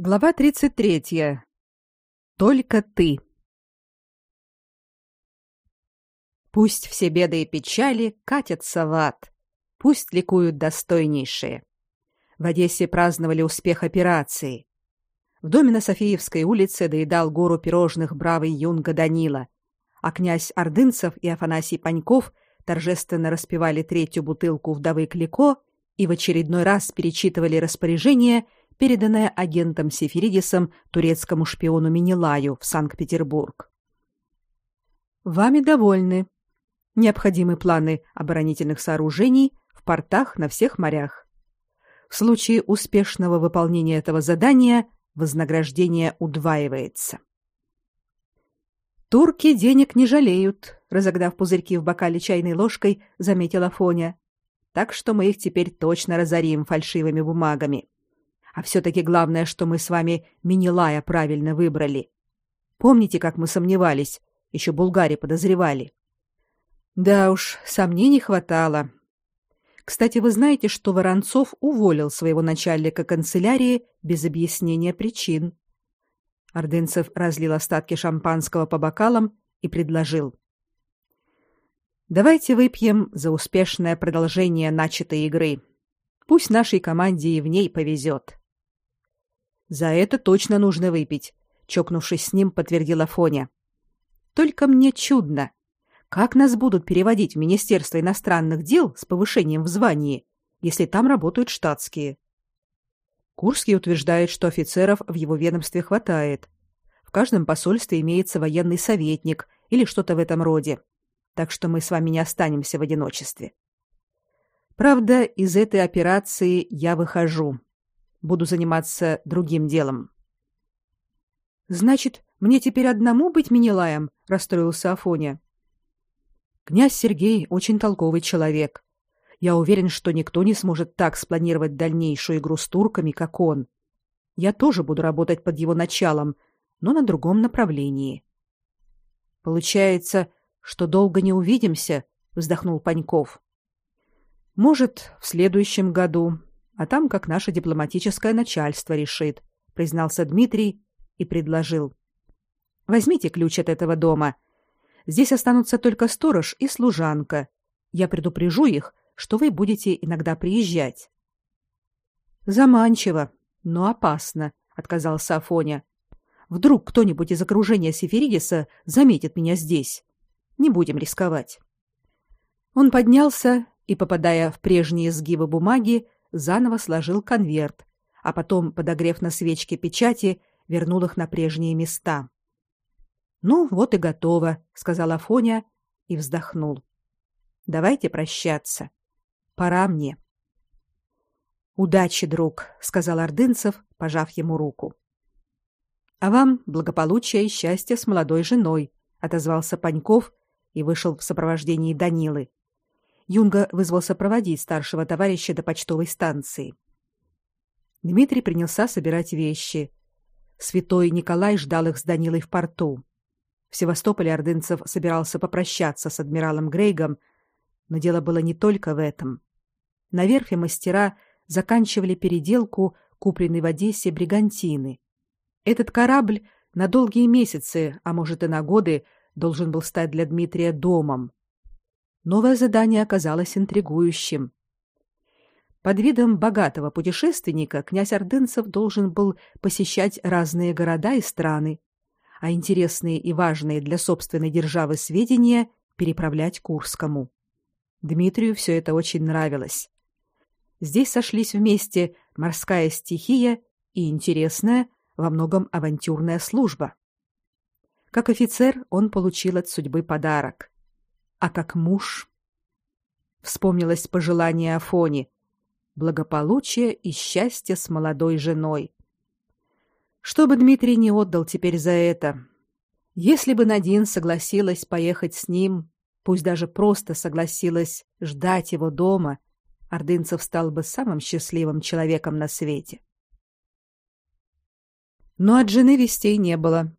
Глава 33. Только ты. Пусть все беды и печали катятся в ад. Пусть ликуют достойнейшие. В Одессе праздновали успех операции. В доме на Софиевской улице доедал гору пирожных бравый юнга Данила, а князь Ордынцев и Афанасий Паньков торжественно распевали третью бутылку вдовы Клико и в очередной раз перечитывали распоряжение – переданное агентом Сефиридисом турецкому шпиону Минилаю в Санкт-Петербург. Вами довольны. Необходимы планы оборонительных сооружений в портах на всех морях. В случае успешного выполнения этого задания вознаграждение удваивается. Турки денег не жалеют, разогнав пузырьки в бокале чайной ложкой, заметила Фоня. Так что мы их теперь точно разорим фальшивыми бумагами. А все-таки главное, что мы с вами Минилая правильно выбрали. Помните, как мы сомневались? Еще Булгари подозревали. Да уж, сомнений хватало. Кстати, вы знаете, что Воронцов уволил своего начальника канцелярии без объяснения причин. Ордынцев разлил остатки шампанского по бокалам и предложил: Давайте выпьем за успешное продолжение начатой игры. Пусть нашей команде и в ней повезет. За это точно нужно выпить, чокнувшись с ним, подтвердила Фоня. Только мне чудно, как нас будут переводить в Министерство иностранных дел с повышением в звании, если там работают штатские. Курский утверждает, что офицеров в его ведомстве хватает. В каждом посольстве имеется военный советник или что-то в этом роде. Так что мы с вами не останемся в одиночестве. Правда, из этой операции я выхожу. Буду заниматься другим делом. Значит, мне теперь одному быть Минилаем, расстроился Афоня. Князь Сергей очень толковый человек. Я уверен, что никто не сможет так спланировать дальнейшую игру с турками, как он. Я тоже буду работать под его началом, но на другом направлении. Получается, что долго не увидимся, вздохнул Паньков. Может, в следующем году, а там как наше дипломатическое начальство решит, признался Дмитрий и предложил: Возьмите ключ от этого дома. Здесь останутся только сторож и служанка. Я предупрежу их, что вы будете иногда приезжать. Заманчиво, но опасно, отказался Афоня. Вдруг кто-нибудь из окружения Сеферидиса заметит меня здесь. Не будем рисковать. Он поднялся и, попадая в прежние сгибы бумаги, заново сложил конверт, а потом, подогрев на свечке печати, вернул их на прежние места. Ну, вот и готово, сказал Афоня и вздохнул. Давайте прощаться. Пора мне. Удачи, друг, сказал Ордынцев, пожав ему руку. А вам благополучия и счастья с молодой женой, отозвался Паньков и вышел в сопровождении Данилы. Юнга вызвался проводить старшего товарища до почтовой станции. Дмитрий принялся собирать вещи. Святой Николай ждал их с Данилой в порту. В Севастополе ордынцев собирался попрощаться с адмиралом Грейгом, но дело было не только в этом. На верфи мастера заканчивали переделку купленной в Одессе бригантины. Этот корабль на долгие месяцы, а может и на годы, должен был стать для Дмитрия домом. Новое задание оказалось интригующим. Под видом богатого путешественника князь Ордынцев должен был посещать разные города и страны, а интересные и важные для собственной державы сведения переправлять Курскому. Дмитрию все это очень нравилось. Здесь сошлись вместе морская стихия и интересная, во многом авантюрная служба. Как офицер он получил от судьбы подарок а как муж. Вспомнилось пожелание Афони благополучие и счастье с молодой женой. Что бы Дмитрий не отдал теперь за это? Если бы Надин согласилась поехать с ним, пусть даже просто согласилась ждать его дома, Ордынцев стал бы самым счастливым человеком на свете. Но от жены вестей не было.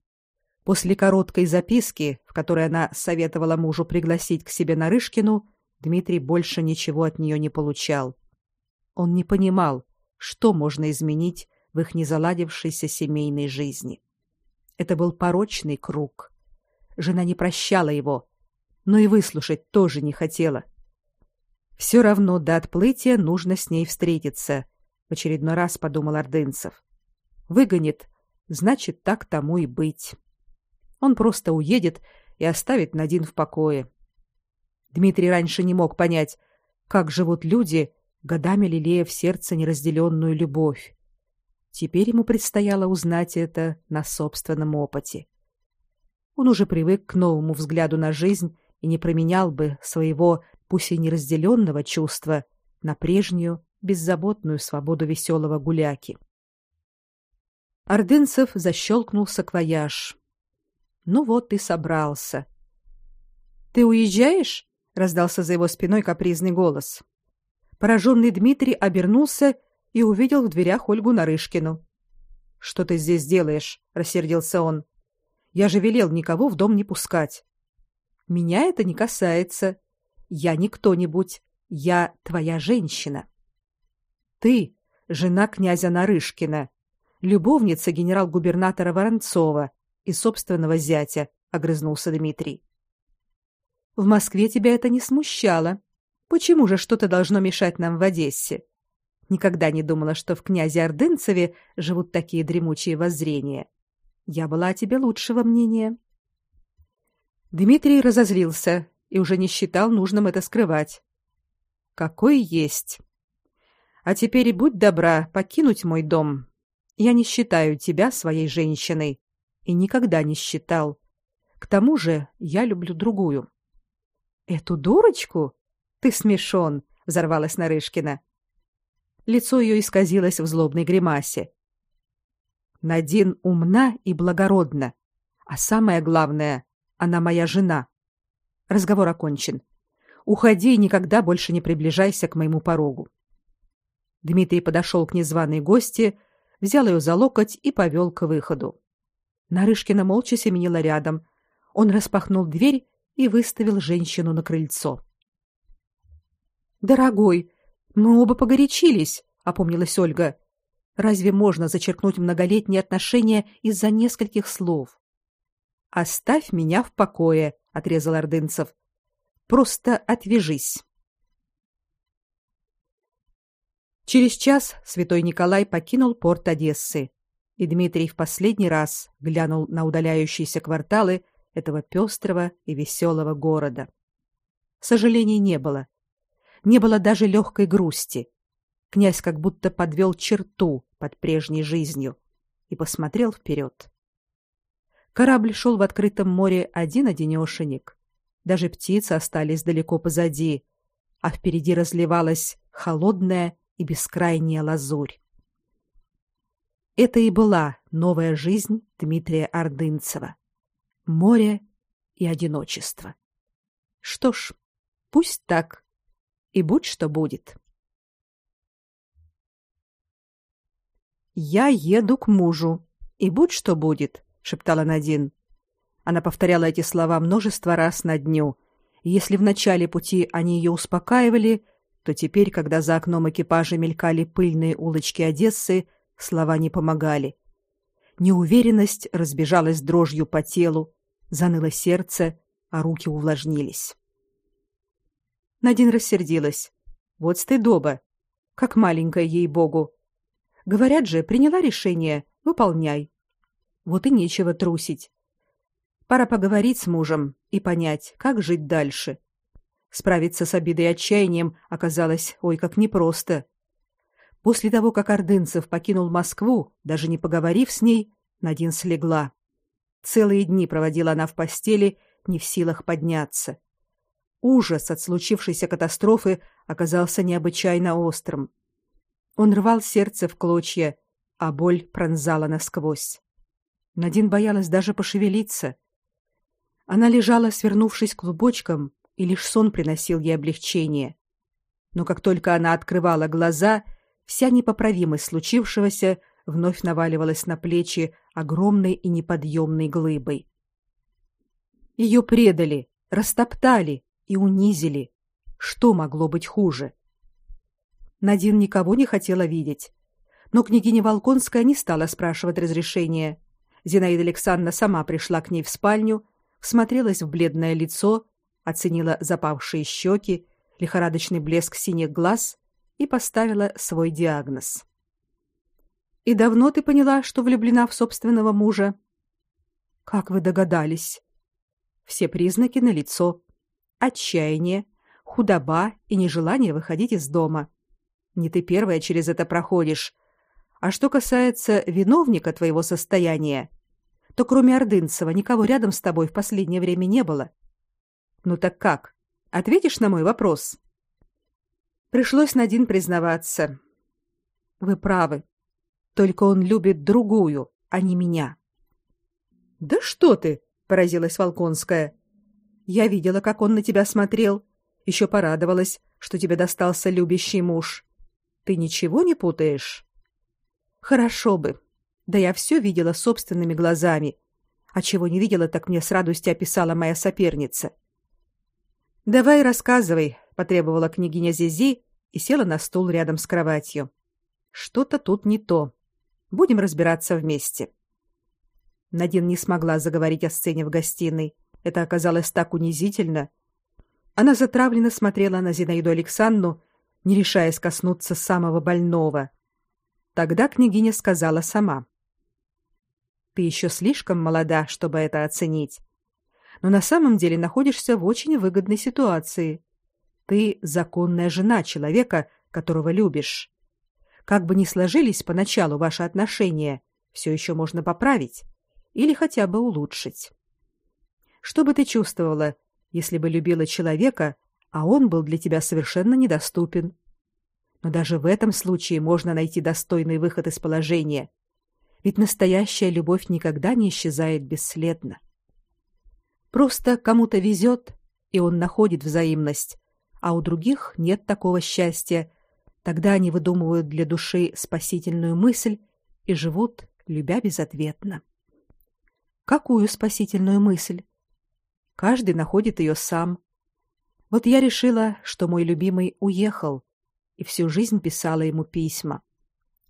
После короткой записки, в которой она советовала мужу пригласить к себе Нарышкину, Дмитрий больше ничего от нее не получал. Он не понимал, что можно изменить в их незаладившейся семейной жизни. Это был порочный круг. Жена не прощала его, но и выслушать тоже не хотела. Все равно до отплытия нужно с ней встретиться, в очередной раз подумал Ордынцев. Выгонит, значит, так тому и быть. Он просто уедет и оставит Надин в покое. Дмитрий раньше не мог понять, как живут люди, годами лелея в сердце неразделенную любовь. Теперь ему предстояло узнать это на собственном опыте. Он уже привык к новому взгляду на жизнь и не променял бы своего, пусть и неразделенного чувства, на прежнюю, беззаботную свободу веселого гуляки. Ордынцев защелкнул саквояж. Ну вот и собрался. Ты уезжаешь? раздался за его спиной капризный голос. Пораженный Дмитрий обернулся и увидел в дверях Ольгу Нарышкину. Что ты здесь делаешь? рассердился он. Я же велел никого в дом не пускать. Меня это не касается. Я не кто-нибудь, я твоя женщина. Ты жена князя Нарышкина, любовница генерал-губернатора Воронцова и собственного зятя, огрызнулся Дмитрий. В Москве тебя это не смущало. Почему же что-то должно мешать нам в Одессе? Никогда не думала, что в князе Ордынцеве живут такие дремучие воззрения. Я была о тебе лучшего мнения. Дмитрий разозлился и уже не считал нужным это скрывать. Какой есть. А теперь будь добра покинуть мой дом. Я не считаю тебя своей женщиной и никогда не считал. К тому же, я люблю другую. Эту дурочку? Ты смешон, взорвалась Нарышкина. Лицо ее исказилось в злобной гримасе. Надин умна и благородна, а самое главное, она моя жена. Разговор окончен. Уходи и никогда больше не приближайся к моему порогу. Дмитрий подошел к незваной гости, взял ее за локоть и повел к выходу. Нарышкина молча семенила рядом. Он распахнул дверь и выставил женщину на крыльцо. Дорогой, мы оба погорячились, опомнилась Ольга. Разве можно зачеркнуть многолетние отношения из-за нескольких слов? Оставь меня в покое, отрезал Ордынцев. Просто отвяжись. Через час святой Николай покинул порт Одессы, и Дмитрий в последний раз глянул на удаляющиеся кварталы этого пестрого и веселого города. Сожалений не было. Не было даже легкой грусти. Князь как будто подвел черту под прежней жизнью и посмотрел вперед. Корабль шел в открытом море один-одинешенек. Даже птицы остались далеко позади, а впереди разливалась холодная и бескрайняя лазурь. Это и была новая жизнь Дмитрия Ордынцева море и одиночество. Что ж, пусть так, и будь что будет. Я еду к мужу, и будь что будет, шептала Надин. Она повторяла эти слова множество раз на дню. И если в начале пути они ее успокаивали, то теперь, когда за окном экипажа мелькали пыльные улочки Одессы, слова не помогали. Неуверенность разбежалась дрожью по телу, заныло сердце, а руки увлажнились. Надин рассердилась. Вот стыдоба. Как маленькая ей-богу. Говорят же, приняла решение, выполняй. Вот и нечего трусить. Пора поговорить с мужем и понять, как жить дальше. Справиться с обидой и отчаянием оказалось ой как непросто. После того, как Ордынцев покинул Москву, даже не поговорив с ней, Надин слегла. Целые дни проводила она в постели, не в силах подняться. Ужас от случившейся катастрофы оказался необычайно острым. Он рвал сердце в клочья, а боль пронзала насквозь. Надин боялась даже пошевелиться. Она лежала, свернувшись клубочком, и лишь сон приносил ей облегчение. Но как только она открывала глаза, вся непоправимость случившегося вновь наваливалась на плечи огромной и неподъемной глыбой. Ее предали, растоптали и унизили. Что могло быть хуже? Надин никого не хотела видеть. Но княгиня Волконская не стала спрашивать разрешения. Зинаида Александровна сама пришла к ней в спальню, всмотрелась в бледное лицо, оценила запавшие щеки, лихорадочный блеск синих глаз и поставила свой диагноз. «И давно ты поняла, что влюблена в собственного мужа?» «Как вы догадались?» «Все признаки налицо. Отчаяние, худоба и нежелание выходить из дома. Не ты первая через это проходишь, а что касается виновника твоего состояния, то кроме Ордынцева никого рядом с тобой в последнее время не было. Ну так как? Ответишь на мой вопрос? Пришлось Надин признаваться. Вы правы. Только он любит другую, а не меня. Да что ты, поразилась Волконская. Я видела, как он на тебя смотрел, еще порадовалась, что тебе достался любящий муж. Ты ничего не путаешь? Хорошо бы. Да я все видела собственными глазами. А чего не видела, так мне с радостью описала моя соперница. Давай рассказывай, потребовала княгиня Зизи и села на стул рядом с кроватью. Что-то тут не то. Будем разбираться вместе. Надин не смогла заговорить о сцене в гостиной. Это оказалось так унизительно. Она затравленно смотрела на Зинаиду Александру, не решаясь коснуться самого больного. Тогда княгиня сказала сама: "Ты еще слишком молода, чтобы это оценить. Но на самом деле находишься в очень выгодной ситуации. Ты законная жена человека, которого любишь. Как бы ни сложились поначалу ваши отношения, все еще можно поправить или хотя бы улучшить. Что бы ты чувствовала, если бы любила человека, а он был для тебя совершенно недоступен? Но даже в этом случае можно найти достойный выход из положения. Ведь настоящая любовь никогда не исчезает бесследно. Просто кому-то везет, и он находит взаимность, а у других нет такого счастья. Тогда они выдумывают для души спасительную мысль и живут, любя безответно. Какую спасительную мысль? Каждый находит ее сам. Вот я решила, что мой любимый уехал, и всю жизнь писала ему письма.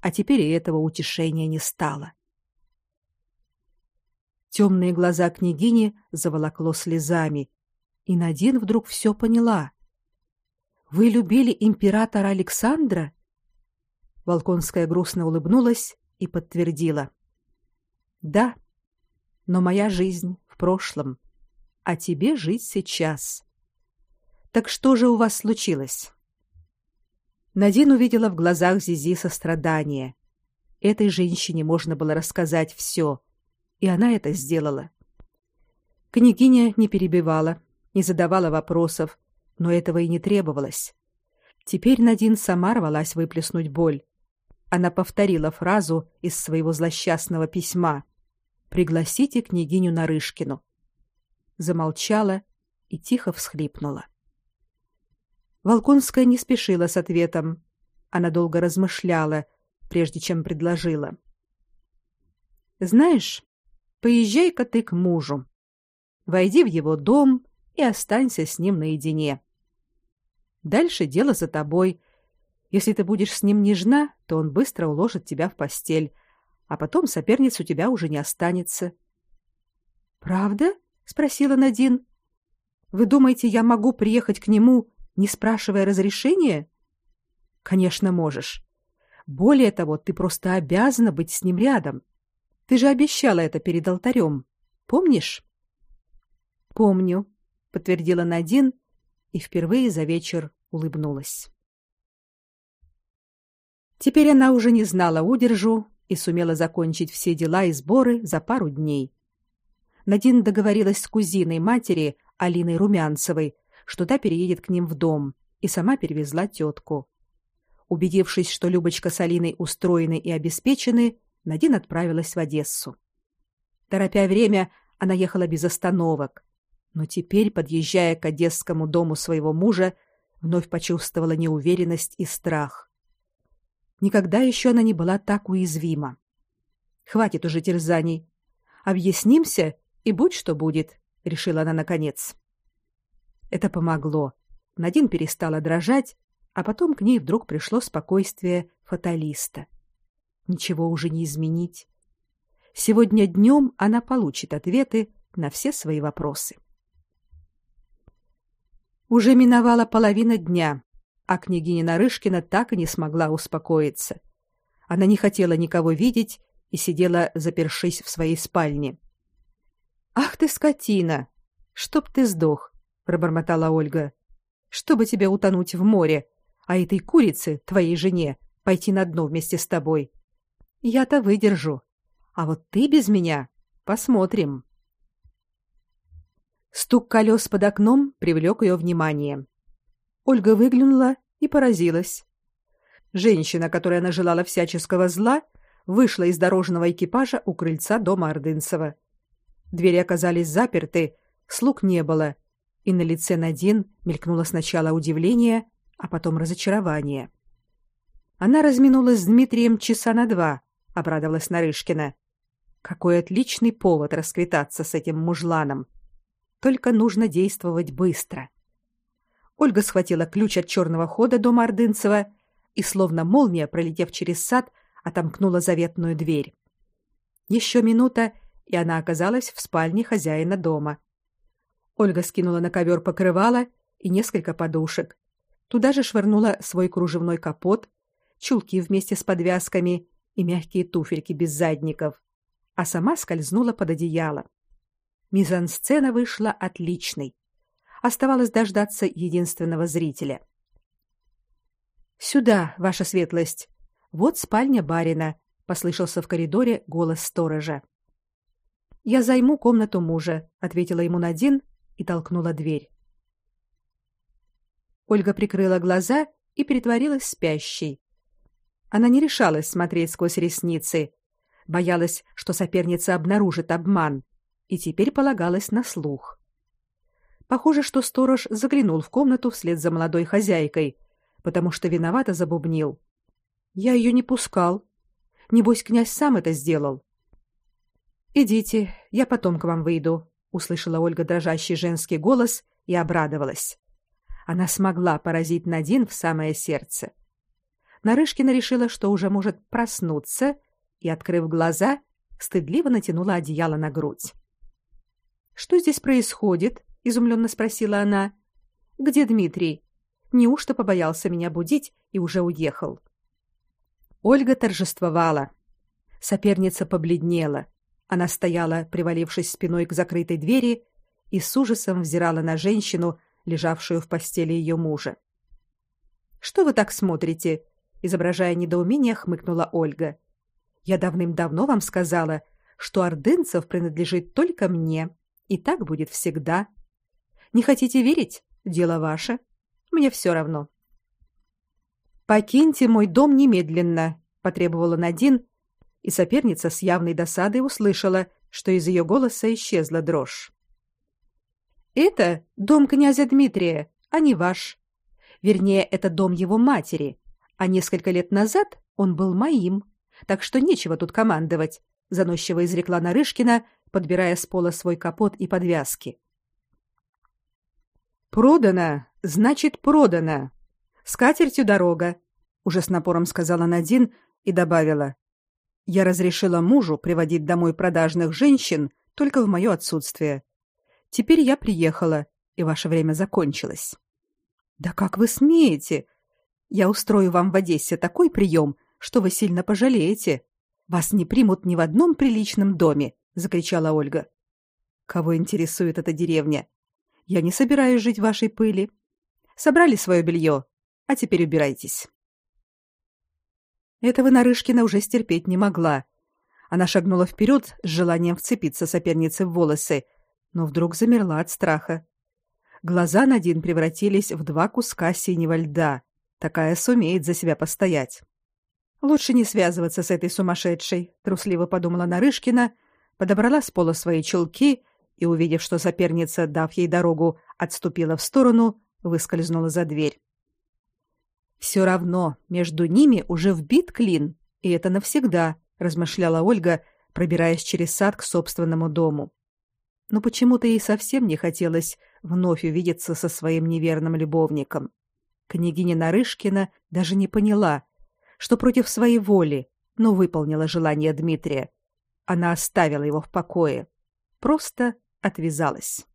А теперь и этого утешения не стало. Темные глаза княгини заволокло слезами, и Надин вдруг все поняла. Вы любили императора Александра? Волконская грустно улыбнулась и подтвердила: Да. Но моя жизнь в прошлом, а тебе жить сейчас. Так что же у вас случилось? Надин увидела в глазах Зизи сострадание. Этой женщине можно было рассказать все, и она это сделала. Княгиня не перебивала, не задавала вопросов, но этого и не требовалось. Теперь Надин сама рвалась выплеснуть боль. Она повторила фразу из своего злосчастного письма: "Пригласите княгиню Нарышкину". Замолчала и тихо всхлипнула. Волконская не спешила с ответом. Она долго размышляла, прежде чем предложила. Знаешь, поезжай-ка ты к мужу. Войди в его дом и останься с ним наедине. Дальше дело за тобой. Если ты будешь с ним нежна, то он быстро уложит тебя в постель, а потом соперниц у тебя уже не останется. Правда? спросила Надин. Вы думаете, я могу приехать к нему не спрашивая разрешения? Конечно, можешь. Более того, ты просто обязана быть с ним рядом. Ты же обещала это перед алтарем. Помнишь? Помню, подтвердила Надин и впервые за вечер улыбнулась. Теперь она уже не знала удержу и сумела закончить все дела и сборы за пару дней. Надин договорилась с кузиной матери Алиной Румянцевой, что та переедет к ним в дом, и сама перевезла тетку. Убедившись, что Любочка с Алиной устроены и обеспечены, Надин отправилась в Одессу. Торопя время, она ехала без остановок, но теперь, подъезжая к одесскому дому своего мужа, вновь почувствовала неуверенность и страх. Никогда еще она не была так уязвима. Хватит уже терзаний. Объяснимся, и будь что будет, решила она наконец. Это помогло. Надин перестала дрожать, а потом к ней вдруг пришло спокойствие фаталиста. ничего уже не изменить. Сегодня днем она получит ответы на все свои вопросы. Уже миновала половина дня, а княгиня Нарышкина так и не смогла успокоиться. Она не хотела никого видеть и сидела, запершись в своей спальне. Ах ты скотина, чтоб ты сдох, пробормотала Ольга. Чтобы тебе утонуть в море, а этой курице, твоей жене, пойти на дно вместе с тобой. Я-то выдержу. А вот ты без меня. Посмотрим. Стук колес под окном привлек ее внимание. Ольга выглянула и поразилась. Женщина, которая нажелала всяческого зла, вышла из дорожного экипажа у крыльца дома Ордынцева. Двери оказались заперты, слуг не было, и на лице Надин мелькнуло сначала удивление, а потом разочарование. Она разминулась с Дмитрием часа на два, обрадовалась Нарышкина. Какой отличный повод расквитаться с этим мужланом. Только нужно действовать быстро. Ольга схватила ключ от черного хода дома Ордынцева и, словно молния, пролетев через сад, отомкнула заветную дверь. Еще минута, и она оказалась в спальне хозяина дома. Ольга скинула на ковер покрывало и несколько подушек. Туда же швырнула свой кружевной капот, чулки вместе с подвязками и мягкие туфельки без задников, а сама скользнула под одеяло. Мизансцена вышла отличной. Оставалось дождаться единственного зрителя. Сюда, ваша светлость. Вот спальня барина, послышался в коридоре голос сторожа. Я займу комнату мужа, ответила ему Надин и толкнула дверь. Ольга прикрыла глаза и притворилась спящей. Она не решалась смотреть сквозь ресницы, боялась, что соперница обнаружит обман и теперь полагалась на слух. Похоже, что сторож заглянул в комнату вслед за молодой хозяйкой, потому что виновато забубнил. Я ее не пускал. Небось, князь сам это сделал. Идите, я потом к вам выйду, услышала Ольга дрожащий женский голос и обрадовалась. Она смогла поразить Надин в самое сердце. Нарышкина решила, что уже может проснуться, и, открыв глаза, стыдливо натянула одеяло на грудь. Что здесь происходит? изумленно спросила она. Где Дмитрий? Неужто побоялся меня будить и уже уехал? Ольга торжествовала. Соперница побледнела. Она стояла, привалившись спиной к закрытой двери, и с ужасом взирала на женщину, лежавшую в постели ее мужа. Что вы так смотрите? изображая недоумение, хмыкнула Ольга. Я давным-давно вам сказала, что Ордынцев принадлежит только мне. И так будет всегда. Не хотите верить? Дело ваше. Мне все равно. Покиньте мой дом немедленно, потребовала Надин, и соперница с явной досадой услышала, что из ее голоса исчезла дрожь. Это дом князя Дмитрия, а не ваш. Вернее, это дом его матери, а несколько лет назад он был моим. Так что нечего тут командовать, заносчиво изрекла Нарышкина, подбирая с пола свой капот и подвязки. Продано, значит, продано. С катертью дорога, уже с напором сказала Надин и добавила: Я разрешила мужу приводить домой продажных женщин только в мое отсутствие. Теперь я приехала, и ваше время закончилось. Да как вы смеете? Я устрою вам в Одессе такой прием, что вы сильно пожалеете. Вас не примут ни в одном приличном доме закричала Ольга. Кого интересует эта деревня? Я не собираюсь жить в вашей пыли. Собрали свое белье, а теперь убирайтесь. Этого Нарышкина уже стерпеть не могла. Она шагнула вперед с желанием вцепиться сопернице в волосы, но вдруг замерла от страха. Глаза Надин превратились в два куска синего льда. Такая сумеет за себя постоять. Лучше не связываться с этой сумасшедшей, трусливо подумала Нарышкина подобрала с пола свои чулки и, увидев, что соперница, дав ей дорогу, отступила в сторону, выскользнула за дверь. Все равно между ними уже вбит клин, и это навсегда, размышляла Ольга, пробираясь через сад к собственному дому. Но почему-то ей совсем не хотелось вновь увидеться со своим неверным любовником. Княгиня Нарышкина даже не поняла, что против своей воли но выполнила желание Дмитрия. Она оставила его в покое. Просто отвязалась.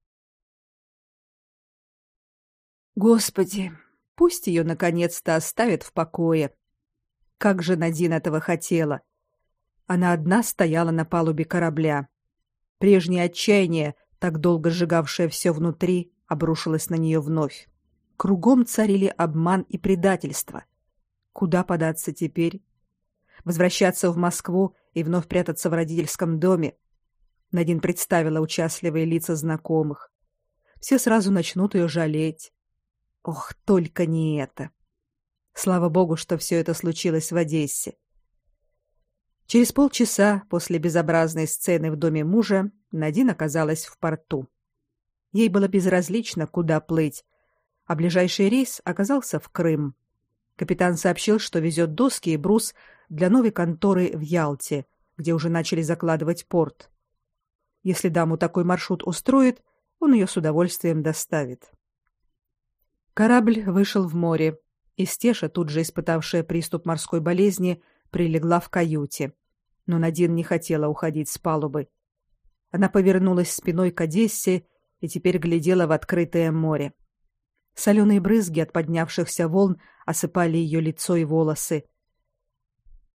Господи, пусть ее наконец-то оставят в покое. Как же Надин этого хотела. Она одна стояла на палубе корабля. Прежнее отчаяние, так долго сжигавшее все внутри, обрушилось на нее вновь. Кругом царили обман и предательство. Куда податься теперь? Возвращаться в Москву и вновь прятаться в родительском доме? Надин представила участливые лица знакомых. Все сразу начнут ее жалеть. Ох, только не это. Слава богу, что все это случилось в Одессе. Через полчаса после безобразной сцены в доме мужа Надин оказалась в порту. Ей было безразлично, куда плыть, а ближайший рейс оказался в Крым. Капитан сообщил, что везет доски и брус для новой конторы в Ялте, где уже начали закладывать порт. Если даму такой маршрут устроит, он ее с удовольствием доставит. Корабль вышел в море, и Стеша, тут же испытавшая приступ морской болезни, прилегла в каюте. Но Надин не хотела уходить с палубы. Она повернулась спиной к Одессе и теперь глядела в открытое море. Соленые брызги от поднявшихся волн осыпали ее лицо и волосы.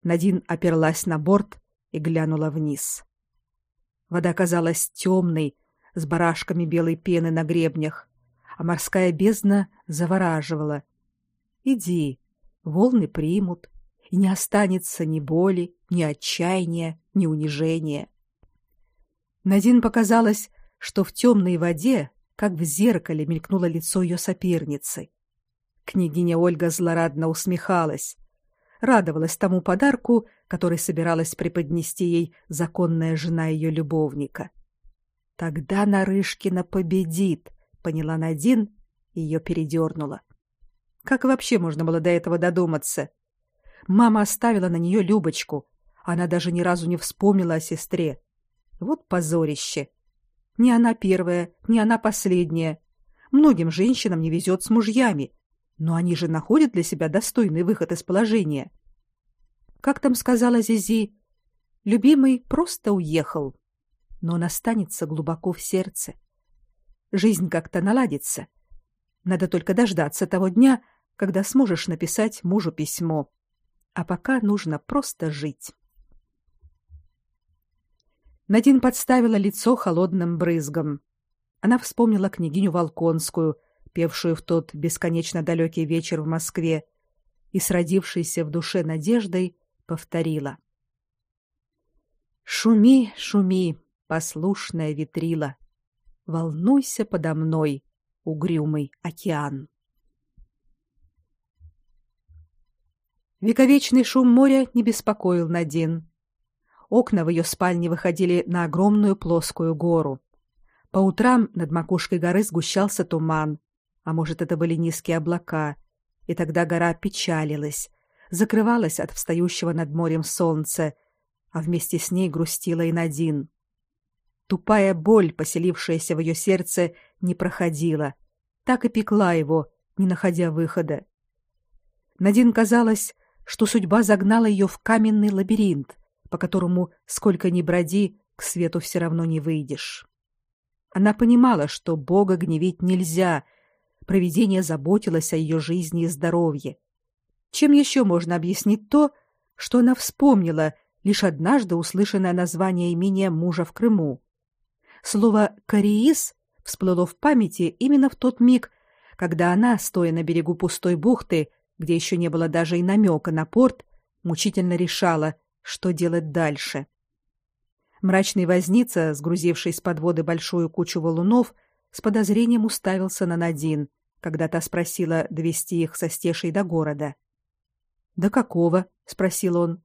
Надин оперлась на борт и глянула вниз. Вода казалась темной, с барашками белой пены на гребнях, а морская бездна завораживала. Иди, волны примут, и не останется ни боли, ни отчаяния, ни унижения. Надин показалось, что в темной воде как в зеркале мелькнуло лицо ее соперницы. Княгиня Ольга злорадно усмехалась, радовалась тому подарку, который собиралась преподнести ей законная жена ее любовника. Тогда Нарышкина победит, поняла Надин, и ее передернуло. Как вообще можно было до этого додуматься? Мама оставила на нее Любочку. Она даже ни разу не вспомнила о сестре. Вот позорище. Не она первая, не она последняя. Многим женщинам не везет с мужьями, но они же находят для себя достойный выход из положения. Как там сказала Зизи, любимый просто уехал, но он останется глубоко в сердце. Жизнь как-то наладится. Надо только дождаться того дня, когда сможешь написать мужу письмо. А пока нужно просто жить. Надин подставила лицо холодным брызгом. Она вспомнила княгиню Волконскую, певшую в тот бесконечно далекий вечер в Москве, и с родившейся в душе надеждой повторила: Шуми, шуми, послушная ветрила, волнуйся подо мной, угрюмый океан. Вековечный шум моря не беспокоил Надин. Окна в ее спальне выходили на огромную плоскую гору. По утрам над макушкой горы сгущался туман, а может, это были низкие облака, и тогда гора печалилась, закрывалась от встающего над морем солнца, а вместе с ней грустила и Надин. Тупая боль, поселившаяся в ее сердце, не проходила, так и пекла его, не находя выхода. Надин казалось, что судьба загнала ее в каменный лабиринт, по которому сколько ни броди, к свету все равно не выйдешь. Она понимала, что Бога гневить нельзя. Провидение заботилось о ее жизни и здоровье. Чем еще можно объяснить то, что она вспомнила лишь однажды услышанное название имения мужа в Крыму? Слово «Кориис» всплыло в памяти именно в тот миг, когда она, стоя на берегу пустой бухты, где еще не было даже и намека на порт, мучительно решала, что делать дальше. Мрачный возница, сгрузивший с подводы большую кучу валунов, с подозрением уставился на Надин, когда та спросила довести их со стешей до города. "Да какого?" спросил он.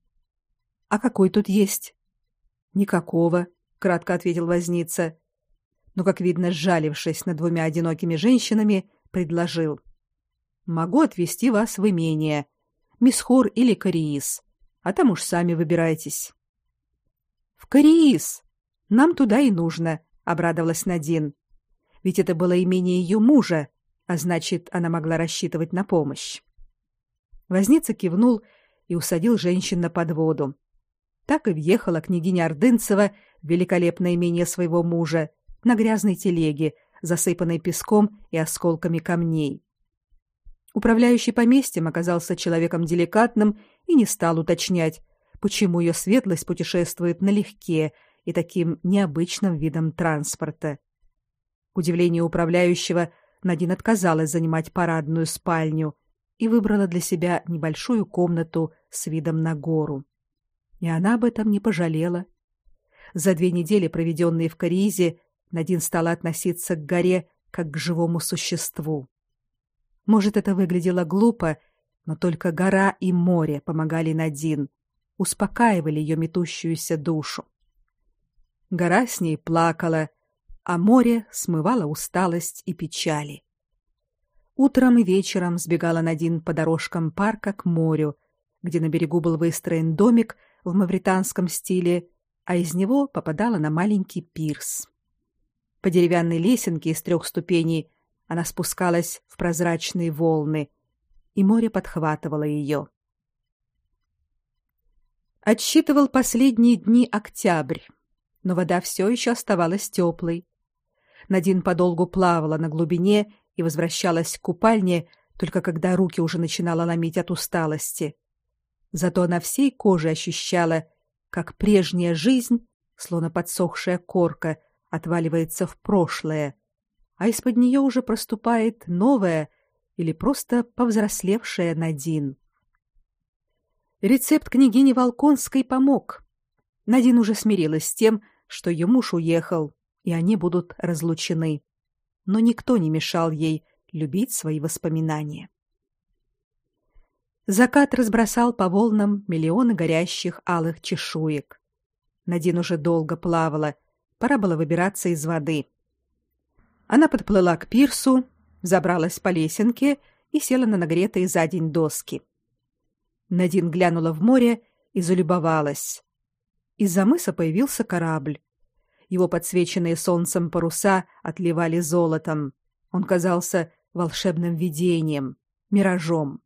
"А какой тут есть?" "Никакого", кратко ответил возница. Но, как видно, сжалившись над двумя одинокими женщинами, предложил: "Могу отвезти вас в имение, Мисхор или Кориис а там уж сами выбирайтесь. В Кориис. Нам туда и нужно, обрадовалась Надин. Ведь это было имение ее мужа, а значит, она могла рассчитывать на помощь. Возница кивнул и усадил женщин на подводу, Так и въехала княгиня Ордынцева в великолепное имение своего мужа на грязной телеге, засыпанной песком и осколками камней. Управляющий поместьем оказался человеком деликатным и не стал уточнять, почему ее светлость путешествует налегке и таким необычным видом транспорта. К удивлению управляющего, Надин отказалась занимать парадную спальню и выбрала для себя небольшую комнату с видом на гору. И она об этом не пожалела. За две недели, проведенные в Каризе, Надин стала относиться к горе как к живому существу. Может, это выглядело глупо, но только гора и море помогали Надин, успокаивали ее метущуюся душу. Гора с ней плакала, а море смывало усталость и печали. Утром и вечером сбегала Надин по дорожкам парка к морю, где на берегу был выстроен домик в мавританском стиле, а из него попадала на маленький пирс. По деревянной лесенке из трех ступеней она спускалась в прозрачные волны, и море подхватывало ее. Отсчитывал последние дни октябрь, но вода все еще оставалась теплой. Надин подолгу плавала на глубине и возвращалась к купальне, только когда руки уже начинала ломить от усталости. Зато она всей кожей ощущала, как прежняя жизнь, словно подсохшая корка, отваливается в прошлое, а из-под нее уже проступает новая или просто повзрослевшая Надин. Рецепт княгини Волконской помог. Надин уже смирилась с тем, что ее муж уехал, и они будут разлучены. Но никто не мешал ей любить свои воспоминания. Закат разбросал по волнам миллионы горящих алых чешуек. Надин уже долго плавала, пора было выбираться из воды. Она подплыла к пирсу, забралась по лесенке и села на нагретые за день доски. Надин глянула в море и залюбовалась. Из-за мыса появился корабль. Его подсвеченные солнцем паруса отливали золотом. Он казался волшебным видением, миражом.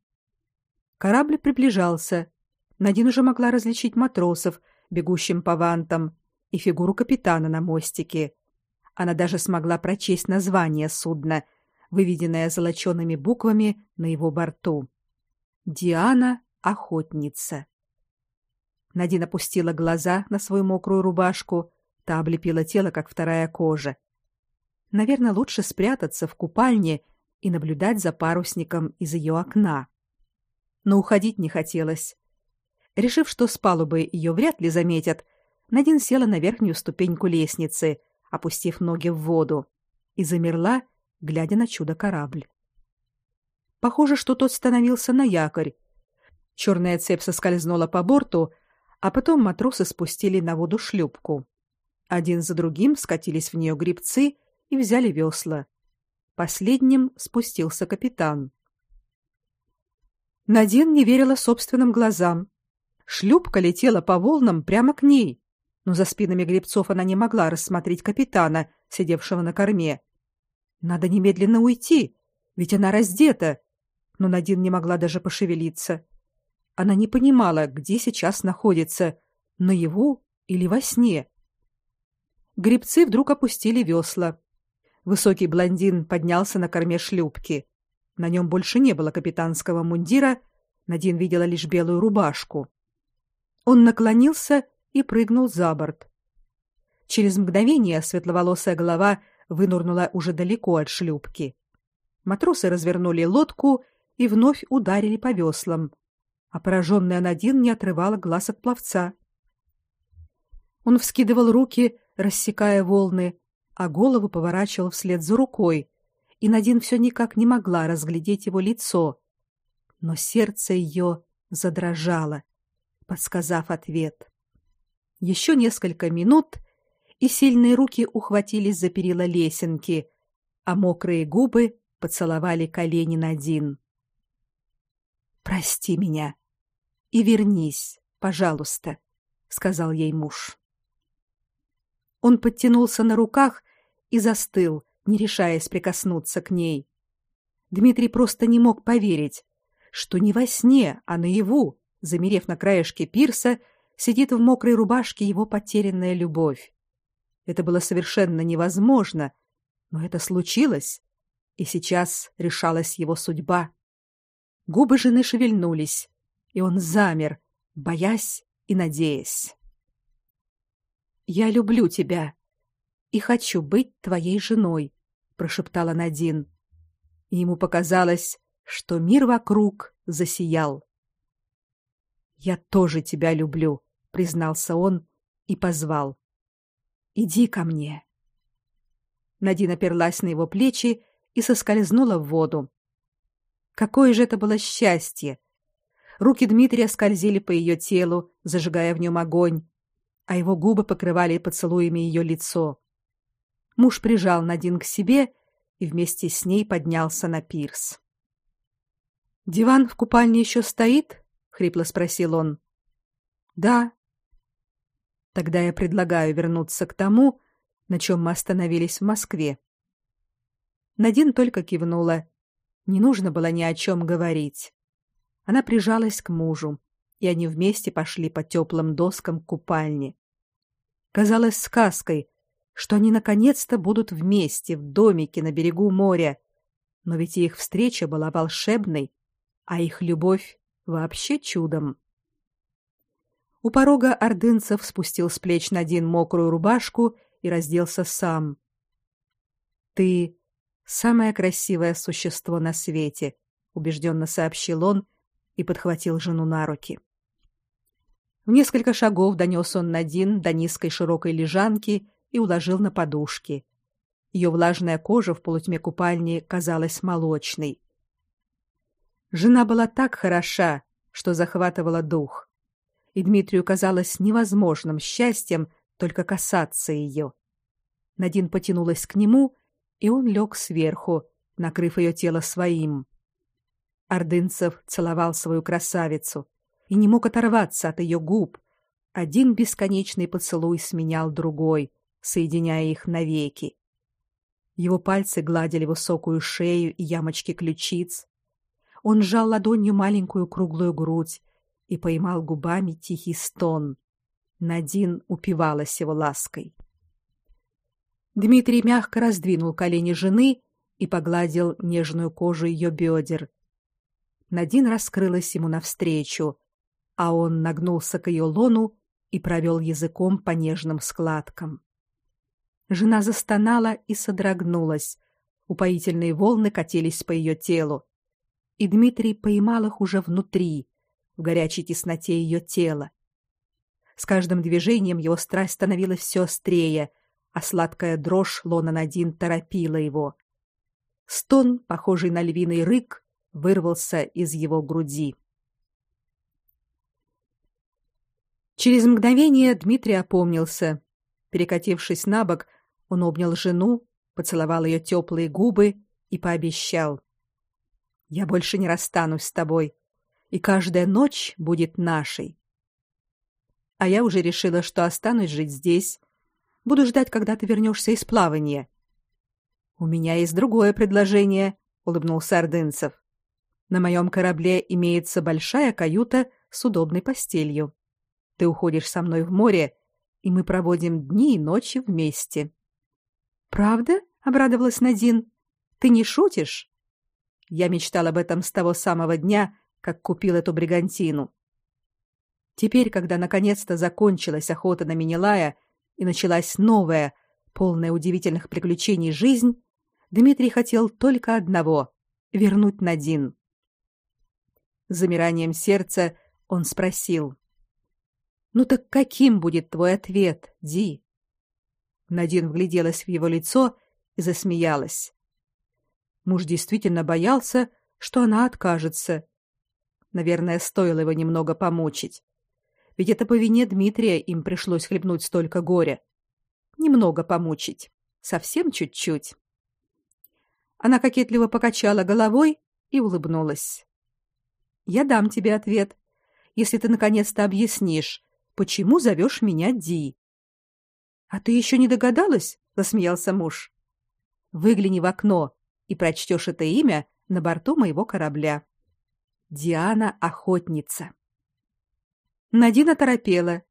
Корабль приближался. Надин уже могла различить матросов, бегущим по вантам, и фигуру капитана на мостике. Она даже смогла прочесть название судна, выведенное золочеными буквами на его борту. Диана охотница. Надин опустила глаза на свою мокрую рубашку, та облепила тело, как вторая кожа. Наверное, лучше спрятаться в купальне и наблюдать за парусником из ее окна. Но уходить не хотелось. Решив, что с палубы ее вряд ли заметят, Надин села на верхнюю ступеньку лестницы, опустив ноги в воду, и замерла, глядя на чудо-корабль. Похоже, что тот становился на якорь. Черная цепь соскользнула по борту, а потом матросы спустили на воду шлюпку. Один за другим скатились в нее гребцы и взяли весла. Последним спустился капитан. Надин не верила собственным глазам. Шлюпка летела по волнам прямо к ней но за спинами гребцов она не могла рассмотреть капитана, сидевшего на корме. Надо немедленно уйти, ведь она раздета. Но Надин не могла даже пошевелиться. Она не понимала, где сейчас находится, наяву или во сне. Гребцы вдруг опустили весла. Высокий блондин поднялся на корме шлюпки. На нем больше не было капитанского мундира, Надин видела лишь белую рубашку. Он наклонился и прыгнул за борт. Через мгновение светловолосая голова вынурнула уже далеко от шлюпки. Матросы развернули лодку и вновь ударили по веслам, а пораженный Анадин не отрывала глаз от пловца. Он вскидывал руки, рассекая волны, а голову поворачивал вслед за рукой, и Надин все никак не могла разглядеть его лицо. Но сердце ее задрожало, подсказав ответ. Еще несколько минут, и сильные руки ухватились за перила лесенки, а мокрые губы поцеловали колени Надин. Прости меня и вернись, пожалуйста, сказал ей муж. Он подтянулся на руках и застыл, не решаясь прикоснуться к ней. Дмитрий просто не мог поверить, что не во сне, а наяву, замерев на краешке пирса, сидит в мокрой рубашке его потерянная любовь. Это было совершенно невозможно, но это случилось, и сейчас решалась его судьба. Губы жены шевельнулись, и он замер, боясь и надеясь. Я люблю тебя и хочу быть твоей женой, прошептала Надин. И ему показалось, что мир вокруг засиял. Я тоже тебя люблю, признался он и позвал. Иди ко мне. Надин оперлась на его плечи и соскользнула в воду. Какое же это было счастье! Руки Дмитрия скользили по ее телу, зажигая в нем огонь, а его губы покрывали поцелуями ее лицо. Муж прижал Надин к себе и вместе с ней поднялся на пирс. Диван в купальне еще стоит? хрипло спросил он. Да. Тогда я предлагаю вернуться к тому, на чем мы остановились в Москве. Надин только кивнула. Не нужно было ни о чем говорить. Она прижалась к мужу, и они вместе пошли по теплым доскам к купальне. Казалось сказкой, что они наконец-то будут вместе в домике на берегу моря. Но ведь их встреча была волшебной, а их любовь вообще чудом. У порога ордынцев спустил с плеч Надин мокрую рубашку и разделся сам. Ты самое красивое существо на свете, убежденно сообщил он и подхватил жену на руки. В несколько шагов донес он Надин до низкой широкой лежанки и уложил на подушки. Ее влажная кожа в полутьме купальни казалась молочной. Жена была так хороша, что захватывала дух. И Дмитрию казалось невозможным счастьем только касаться ее. Надин потянулась к нему, и он лег сверху, накрыв ее тело своим. Ордынцев целовал свою красавицу и не мог оторваться от ее губ. Один бесконечный поцелуй сменял другой, соединяя их навеки. Его пальцы гладили высокую шею и ямочки ключиц. Он сжал ладонью маленькую круглую грудь и поймал губами тихий стон. Надин упивалась его лаской. Дмитрий мягко раздвинул колени жены и погладил нежную кожу ее бедер. Надин раскрылась ему навстречу, а он нагнулся к ее лону и провел языком по нежным складкам. Жена застонала и содрогнулась. Упоительные волны катились по ее телу, и Дмитрий поймал их уже внутри, в горячей тесноте ее тела. С каждым движением его страсть становилась все острее, а сладкая дрожь лона Надин торопила его. Стон, похожий на львиный рык, вырвался из его груди. Через мгновение Дмитрий опомнился. Перекатившись на бок, он обнял жену, поцеловал ее теплые губы и пообещал: "Я больше не расстанусь с тобой, и каждая ночь будет нашей". А я уже решила, что останусь жить здесь, Буду ждать, когда ты вернешься из плавания. У меня есть другое предложение, улыбнулся Ордынцев. На моем корабле имеется большая каюта с удобной постелью. Ты уходишь со мной в море, и мы проводим дни и ночи вместе. Правда? обрадовалась Надин. Ты не шутишь? Я мечтал об этом с того самого дня, как купил эту бригантину. Теперь, когда наконец-то закончилась охота на Минилая, и началась новая, полная удивительных приключений жизнь, Дмитрий хотел только одного вернуть Надин. С замиранием сердца он спросил: "Ну так каким будет твой ответ, Ди?" Надин вгляделась в его лицо и засмеялась. Муж действительно боялся, что она откажется. Наверное, стоило его немного помучить. Ведь это по вине Дмитрия им пришлось хлебнуть столько горя. Немного помучить, совсем чуть-чуть. Она кокетливо покачала головой и улыбнулась. Я дам тебе ответ, если ты наконец-то объяснишь, почему зовешь меня Ди. А ты еще не догадалась? засмеялся муж. Выгляни в окно и прочтешь это имя на борту моего корабля. Диана охотница. Надина торопела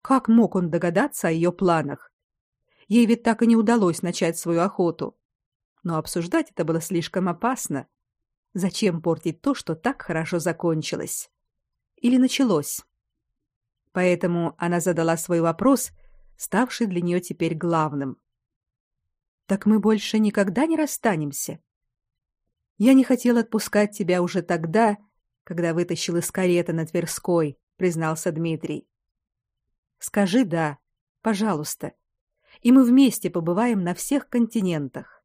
Как мог он догадаться о ее планах? Ей ведь так и не удалось начать свою охоту. Но обсуждать это было слишком опасно. Зачем портить то, что так хорошо закончилось? Или началось? Поэтому она задала свой вопрос, ставший для нее теперь главным. Так мы больше никогда не расстанемся. Я не хотел отпускать тебя уже тогда, когда вытащил из кареты на Тверской, признался Дмитрий. Скажи да, пожалуйста. И мы вместе побываем на всех континентах.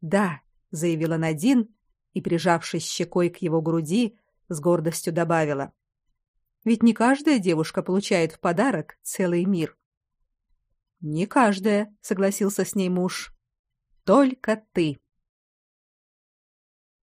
Да, заявила Надин и, прижавшись щекой к его груди, с гордостью добавила: Ведь не каждая девушка получает в подарок целый мир. Не каждая, согласился с ней муж. Только ты.